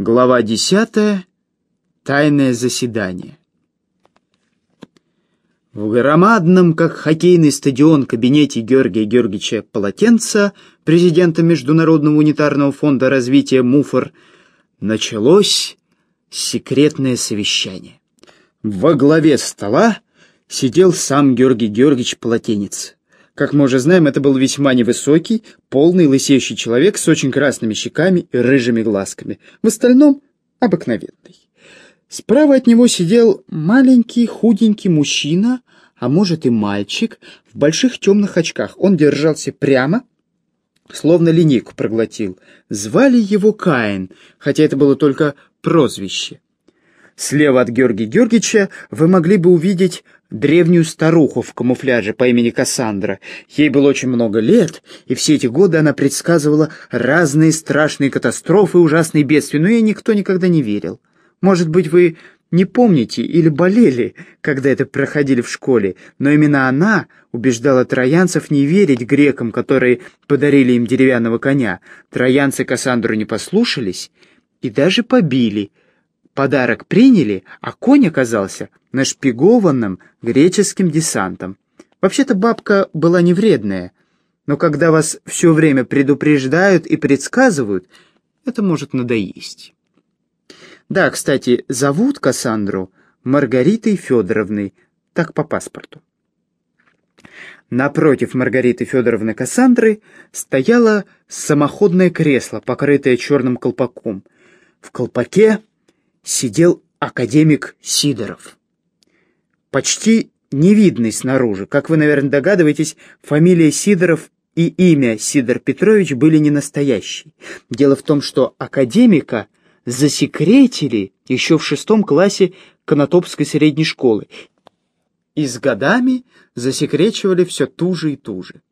Глава 10. Тайное заседание. В громадном, как хоккейный стадион, кабинете Георгия Георгиевича Полотенца, президента Международного унитарного фонда развития МУФОР, началось секретное совещание. Во главе стола сидел сам Георгий Георгиевич Полотенец. Как мы уже знаем, это был весьма невысокий, полный, лысеющий человек с очень красными щеками и рыжими глазками. В остальном — обыкновенный. Справа от него сидел маленький, худенький мужчина, а может и мальчик, в больших темных очках. Он держался прямо, словно линейку проглотил. Звали его Каин, хотя это было только прозвище. Слева от Георгия Георгиевича вы могли бы увидеть древнюю старуху в камуфляже по имени Кассандра. Ей было очень много лет, и все эти годы она предсказывала разные страшные катастрофы, ужасные бедствия, но ей никто никогда не верил. Может быть, вы не помните или болели, когда это проходили в школе, но именно она убеждала троянцев не верить грекам, которые подарили им деревянного коня. Троянцы Кассандру не послушались и даже побили – Подарок приняли, а конь оказался нашпигованным греческим десантом. Вообще-то бабка была не вредная, но когда вас все время предупреждают и предсказывают, это может надоесть. Да, кстати, зовут Кассандру Маргаритой Федоровной, так по паспорту. Напротив Маргариты Федоровны Кассандры стояло самоходное кресло, покрытое черным колпаком. В колпаке сидел академик Сидоров. Почти невидный снаружи. Как вы, наверное, догадываетесь, фамилия Сидоров и имя Сидор Петрович были не настоящие. Дело в том, что академика засекретили еще в шестом классе Конотопской средней школы и с годами засекречивали все туже и туже.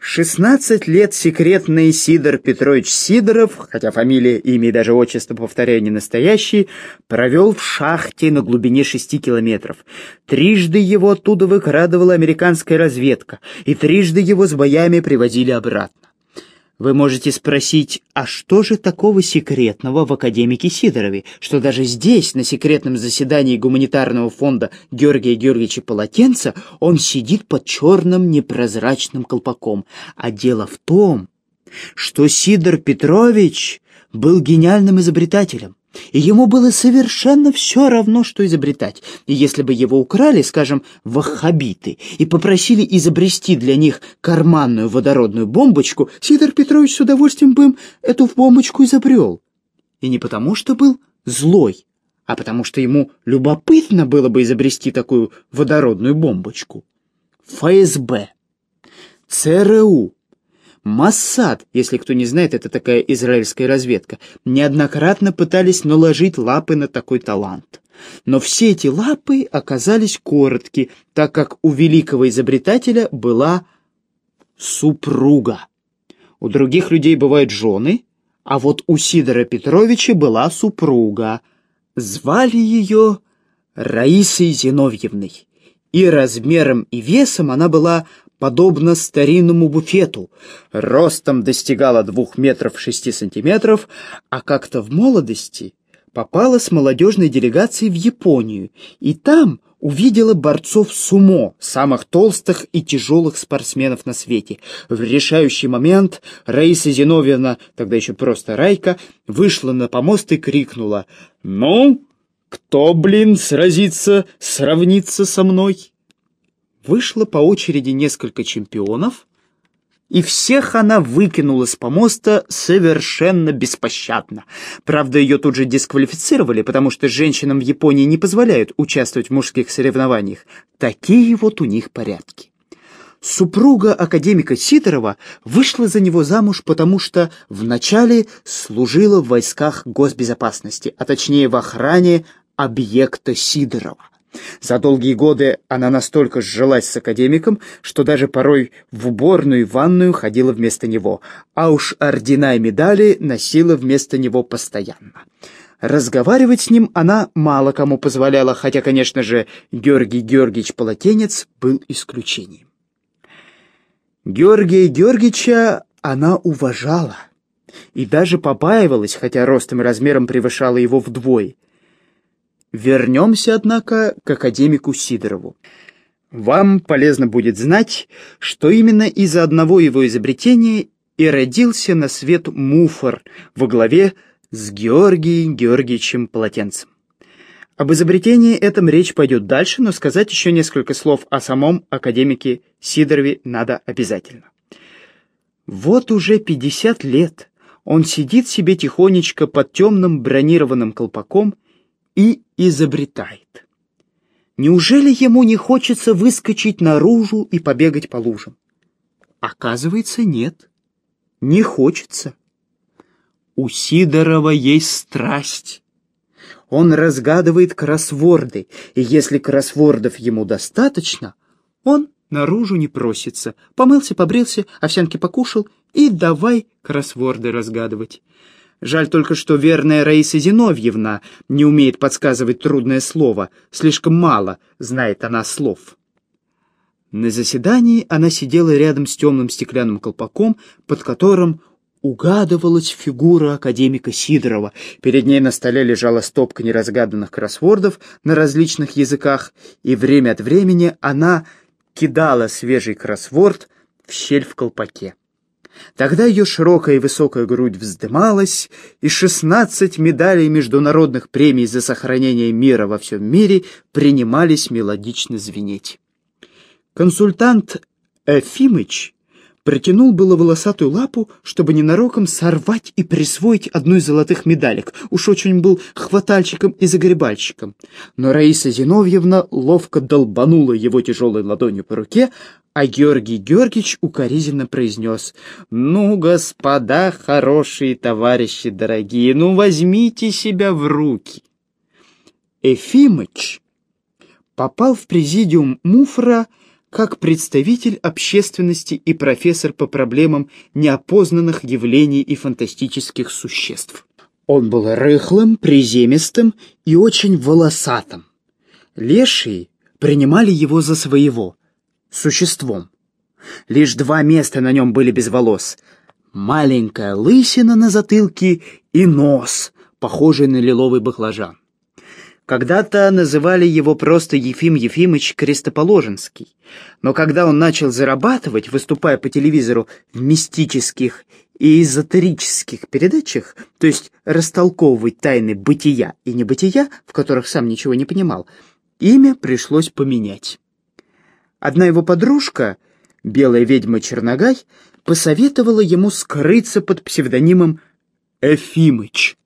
Шестнадцать лет секретный Сидор Петрович Сидоров, хотя фамилия, имя и даже отчество, повторяю, не настоящие, провел в шахте на глубине шести километров. Трижды его оттуда выкрадывала американская разведка, и трижды его с боями привозили обратно. Вы можете спросить, а что же такого секретного в академике Сидорове, что даже здесь, на секретном заседании гуманитарного фонда Георгия Георгиевича Полотенца, он сидит под черным непрозрачным колпаком? А дело в том, что Сидор Петрович был гениальным изобретателем. И ему было совершенно все равно, что изобретать. И если бы его украли, скажем, ваххабиты, и попросили изобрести для них карманную водородную бомбочку, Сидор Петрович с удовольствием бы им эту бомбочку изобрел. И не потому, что был злой, а потому что ему любопытно было бы изобрести такую водородную бомбочку. ФСБ, ЦРУ, Массад, если кто не знает, это такая израильская разведка, неоднократно пытались наложить лапы на такой талант. Но все эти лапы оказались коротки, так как у великого изобретателя была супруга. У других людей бывают жены, а вот у Сидора Петровича была супруга. Звали ее Раисой Зиновьевной. И размером и весом она была подобно старинному буфету, ростом достигала двух метров шести сантиметров, а как-то в молодости попала с молодежной делегацией в Японию, и там увидела борцов сумо, самых толстых и тяжелых спортсменов на свете. В решающий момент Раиса Зиновьевна, тогда еще просто Райка, вышла на помост и крикнула «Ну, кто, блин, сразится, сравнится со мной?» Вышло по очереди несколько чемпионов, и всех она выкинула с помоста совершенно беспощадно. Правда, ее тут же дисквалифицировали, потому что женщинам в Японии не позволяют участвовать в мужских соревнованиях. Такие вот у них порядки. Супруга академика Сидорова вышла за него замуж, потому что вначале служила в войсках госбезопасности, а точнее в охране объекта Сидорова. За долгие годы она настолько сжилась с академиком, что даже порой в уборную и ванную ходила вместо него, а уж ордена и медали носила вместо него постоянно. Разговаривать с ним она мало кому позволяла, хотя, конечно же, Георгий Георгиевич Полотенец был исключением. Георгия Георгиевича она уважала и даже побаивалась, хотя ростом и размером превышала его вдвое. Вернемся, однако, к академику Сидорову. Вам полезно будет знать, что именно из-за одного его изобретения и родился на свет муфор во главе с Георгием Георгиевичем Полотенцем. Об изобретении этом речь пойдет дальше, но сказать еще несколько слов о самом академике Сидорове надо обязательно. Вот уже 50 лет он сидит себе тихонечко под темным бронированным колпаком и изобретает. Неужели ему не хочется выскочить наружу и побегать по лужам? Оказывается, нет. Не хочется. У Сидорова есть страсть. Он разгадывает кроссворды, и если кроссвордов ему достаточно, он наружу не просится. Помылся, побрился, овсянки покушал и давай кроссворды разгадывать. Жаль только, что верная Раиса Зиновьевна не умеет подсказывать трудное слово, слишком мало знает она слов. На заседании она сидела рядом с темным стеклянным колпаком, под которым угадывалась фигура академика Сидорова. Перед ней на столе лежала стопка неразгаданных кроссвордов на различных языках, и время от времени она кидала свежий кроссворд в щель в колпаке. Тогда ее широкая и высокая грудь вздымалась, и шестнадцать медалей международных премий за сохранение мира во всем мире принимались мелодично звенеть. Консультант Эфимыч протянул было волосатую лапу, чтобы ненароком сорвать и присвоить одну из золотых медалек. Уж очень был хватальщиком и загребальщиком. Но Раиса Зиновьевна ловко долбанула его тяжелой ладонью по руке, а Георгий Георгиевич укоризненно произнес, «Ну, господа, хорошие товарищи дорогие, ну возьмите себя в руки». Эфимыч попал в президиум Муфра как представитель общественности и профессор по проблемам неопознанных явлений и фантастических существ. Он был рыхлым, приземистым и очень волосатым. Лешие принимали его за своего, существом. Лишь два места на нем были без волос. Маленькая лысина на затылке и нос, похожий на лиловый баклажан. Когда-то называли его просто Ефим Ефимыч Крестоположенский. Но когда он начал зарабатывать, выступая по телевизору в мистических и эзотерических передачах, то есть растолковывать тайны бытия и небытия, в которых сам ничего не понимал, имя пришлось поменять. Одна его подружка, белая ведьма Черногай, посоветовала ему скрыться под псевдонимом Эфимыч.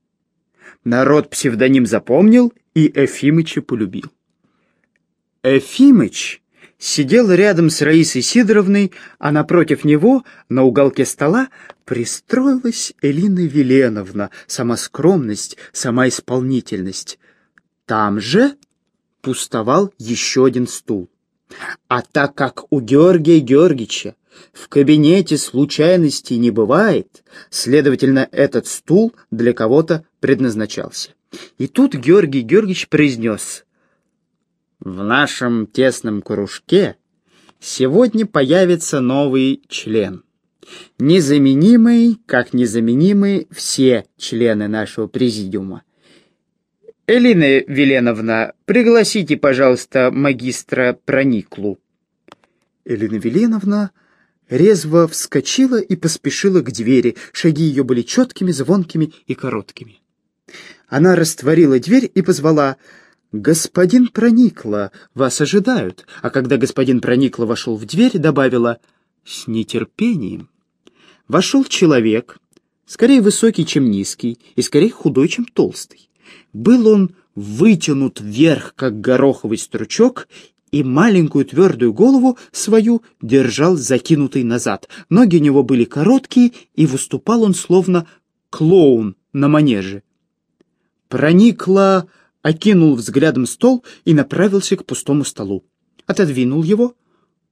Народ псевдоним запомнил и Эфимыча полюбил. Эфимыч сидел рядом с Раисой Сидоровной, а напротив него, на уголке стола, пристроилась Элина Веленовна, сама скромность, сама исполнительность. Там же пустовал еще один стул. А так как у Георгия Георгиевича в кабинете случайностей не бывает, следовательно, этот стул для кого-то предназначался. И тут Георгий Георгиевич произнес, «В нашем тесном кружке сегодня появится новый член, незаменимый, как незаменимы все члены нашего президиума. «Элина Веленовна, пригласите, пожалуйста, магистра Прониклу». Элина Веленовна резво вскочила и поспешила к двери. Шаги ее были четкими, звонкими и короткими. Она растворила дверь и позвала «Господин Проникла, вас ожидают». А когда господин Проникла вошел в дверь, добавила «С нетерпением». Вошел человек, скорее высокий, чем низкий, и скорее худой, чем толстый. Был он вытянут вверх, как гороховый стручок, и маленькую твердую голову свою держал закинутой назад. Ноги у него были короткие, и выступал он словно клоун на манеже. Проникло, окинул взглядом стол и направился к пустому столу. Отодвинул его,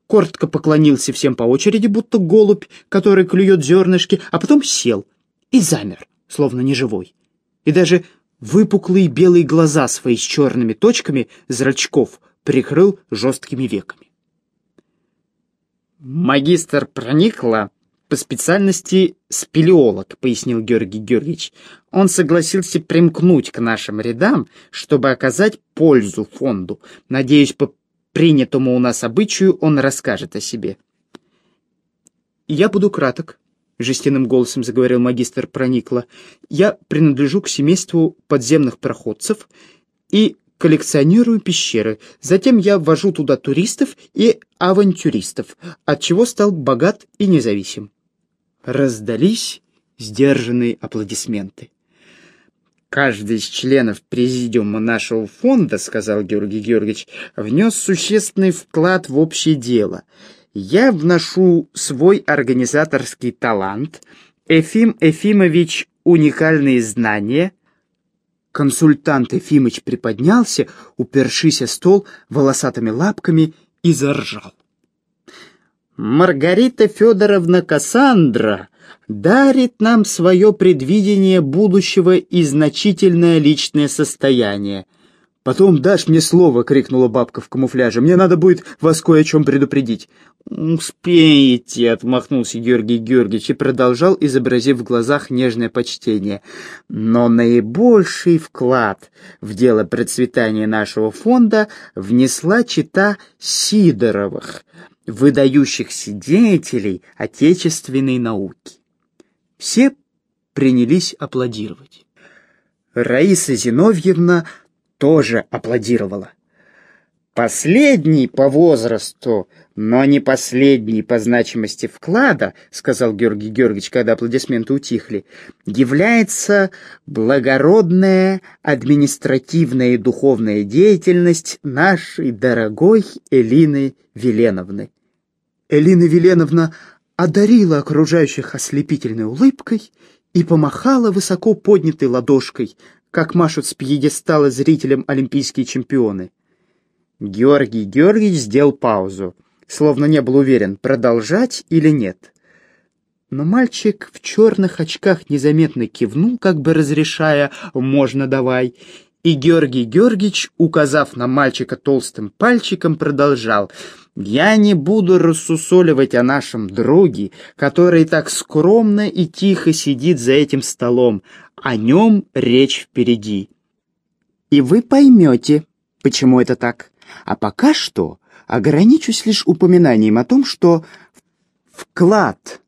коротко поклонился всем по очереди, будто голубь, который клюет зернышки, а потом сел и замер, словно неживой. И даже выпуклые белые глаза свои с черными точками зрачков прикрыл жесткими веками. Магистр проникла, по специальности спелеолог», — пояснил Георгий Георгиевич. «Он согласился примкнуть к нашим рядам, чтобы оказать пользу фонду. Надеюсь, по принятому у нас обычаю он расскажет о себе». «Я буду краток», — жестяным голосом заговорил магистр Проникла. «Я принадлежу к семейству подземных проходцев и коллекционирую пещеры. Затем я ввожу туда туристов и авантюристов, от чего стал богат и независим. Раздались сдержанные аплодисменты. «Каждый из членов президиума нашего фонда, — сказал Георгий Георгиевич, — внес существенный вклад в общее дело. Я вношу свой организаторский талант, Эфим Эфимович — уникальные знания, Консультант Ефимыч приподнялся, упершись о стол волосатыми лапками, и заржал. Маргарита Федоровна Кассандра дарит нам свое предвидение будущего и значительное личное состояние — «Потом дашь мне слово!» — крикнула бабка в камуфляже. «Мне надо будет вас кое о чем предупредить». «Успеете!» — отмахнулся Георгий Георгиевич и продолжал, изобразив в глазах нежное почтение. «Но наибольший вклад в дело процветания нашего фонда внесла чита Сидоровых, выдающихся деятелей отечественной науки». Все принялись аплодировать. Раиса Зиновьевна тоже аплодировала. «Последний по возрасту, но не последний по значимости вклада, — сказал Георгий Георгиевич, когда аплодисменты утихли, — является благородная административная и духовная деятельность нашей дорогой Элины Веленовны». Элина Веленовна одарила окружающих ослепительной улыбкой и помахала высоко поднятой ладошкой, как машут с пьедестала зрителям олимпийские чемпионы. Георгий Георгиевич сделал паузу, словно не был уверен, продолжать или нет. Но мальчик в черных очках незаметно кивнул, как бы разрешая «можно давай», и Георгий Георгиевич, указав на мальчика толстым пальчиком, продолжал «Я не буду рассусоливать о нашем друге, который так скромно и тихо сидит за этим столом, о нем речь впереди. И вы поймете, почему это так. А пока что ограничусь лишь упоминанием о том, что вклад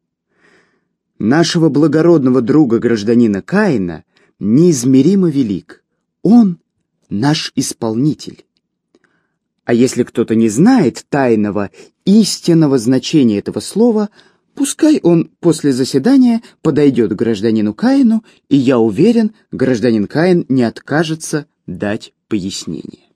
нашего благородного друга гражданина Каина неизмеримо велик. Он наш исполнитель. А если кто-то не знает тайного, истинного значения этого слова – Пускай он после заседания подойдет к гражданину Каину, и я уверен, гражданин Каин не откажется дать пояснение.